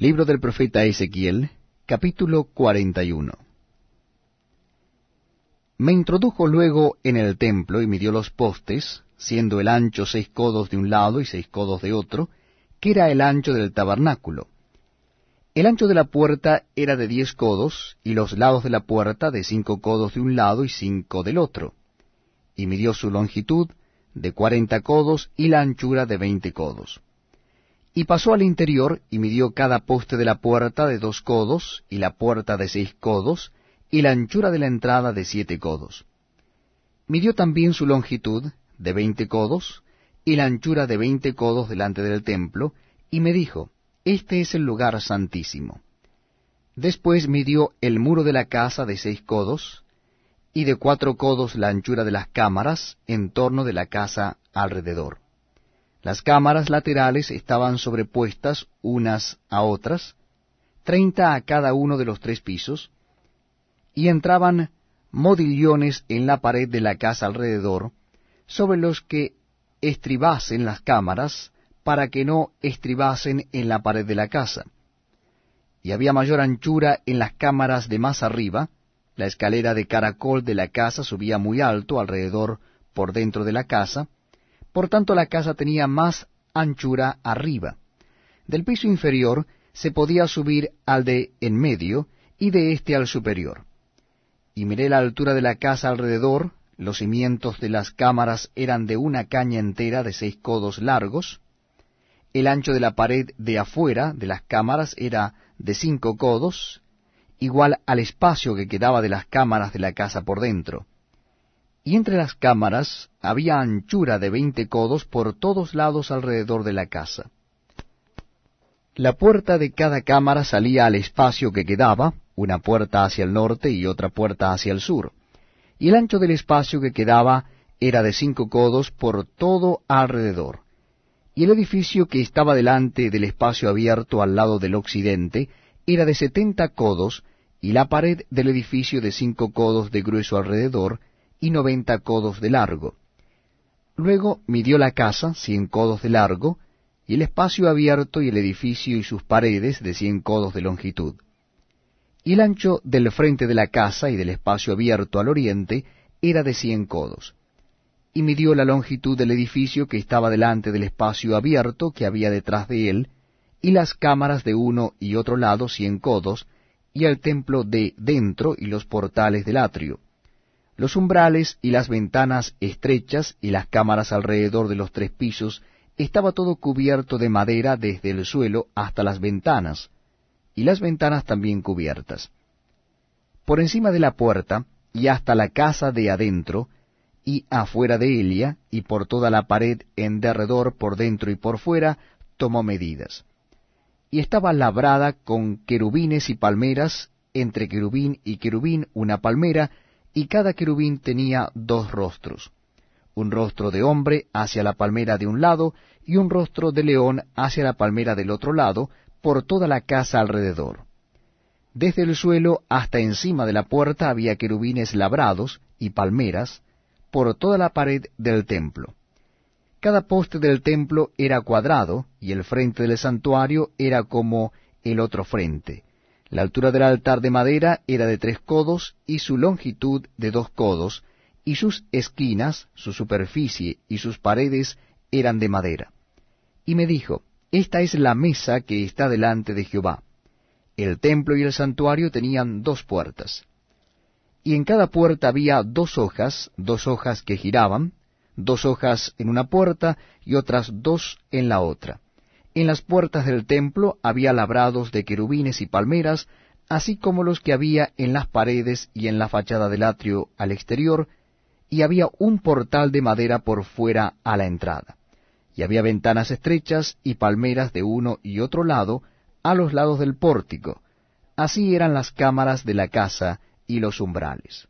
Libro del profeta Ezequiel, capítulo 41. Me introdujo luego en el templo y midió los postes, siendo el ancho seis codos de un lado y seis codos de otro, que era el ancho del tabernáculo. El ancho de la puerta era de diez codos, y los lados de la puerta de cinco codos de un lado y cinco del otro. Y midió su longitud de cuarenta codos y la anchura de veinte codos. Y pasó al interior y midió cada poste de la puerta de dos codos, y la puerta de seis codos, y la anchura de la entrada de siete codos. Midió también su longitud de veinte codos, y la anchura de veinte codos delante del templo, y me dijo, Este es el lugar santísimo. Después midió el muro de la casa de seis codos, y de cuatro codos la anchura de las cámaras en torno de la casa alrededor. Las cámaras laterales estaban sobrepuestas unas a otras, treinta a cada uno de los tres pisos, y entraban modillones en la pared de la casa alrededor, sobre los que estribasen las cámaras, para que no estribasen en la pared de la casa. Y había mayor anchura en las cámaras de más arriba, la escalera de caracol de la casa subía muy alto alrededor por dentro de la casa, por tanto la casa tenía más anchura arriba. Del piso inferior se podía subir al de en medio, y de éste al superior. Y miré la altura de la casa alrededor, los cimientos de las cámaras eran de una caña entera de seis codos largos, el ancho de la pared de afuera de las cámaras era de cinco codos, igual al espacio que quedaba de las cámaras de la casa por dentro y entre las cámaras había anchura de veinte codos por todos lados alrededor de la casa. La puerta de cada cámara salía al espacio que quedaba, una puerta hacia el norte y otra puerta hacia el sur, y el ancho del espacio que quedaba era de cinco codos por todo alrededor. Y el edificio que estaba delante del espacio abierto al lado del occidente era de setenta codos, y la pared del edificio de cinco codos de grueso alrededor, y noventa codos de largo. Luego midió la casa cien codos de largo, y el espacio abierto y el edificio y sus paredes de cien codos de longitud. Y el ancho del frente de la casa y del espacio abierto al oriente era de cien codos. Y midió la longitud del edificio que estaba delante del espacio abierto que había detrás de él, y las cámaras de uno y otro lado cien codos, y el templo de dentro y los portales del atrio los umbrales y las ventanas estrechas y las cámaras alrededor de los tres pisos estaba todo cubierto de madera desde el suelo hasta las ventanas, y las ventanas también cubiertas. Por encima de la puerta, y hasta la casa de adentro, y afuera de ella, y por toda la pared en derredor, por dentro y por fuera, tomó medidas. Y estaba labrada con querubines y palmeras, entre querubín y querubín una palmera, y cada querubín tenía dos rostros, un rostro de hombre hacia la palmera de un lado y un rostro de león hacia la palmera del otro lado, por toda la casa alrededor. Desde el suelo hasta encima de la puerta había querubines labrados y palmeras por toda la pared del templo. Cada poste del templo era cuadrado, y el frente del santuario era como el otro frente, la altura del altar de madera era de tres codos y su longitud de dos codos, y sus esquinas, su superficie y sus paredes eran de madera. Y me dijo, Esta es la mesa que está delante de Jehová. El templo y el santuario tenían dos puertas. Y en cada puerta había dos hojas, dos hojas que giraban, dos hojas en una puerta y otras dos en la otra en las puertas del templo había labrados de querubines y palmeras, así como los que había en las paredes y en la fachada del atrio al exterior, y había un portal de madera por fuera a la entrada. Y había ventanas estrechas y palmeras de uno y otro lado a los lados del pórtico. Así eran las cámaras de la casa y los umbrales.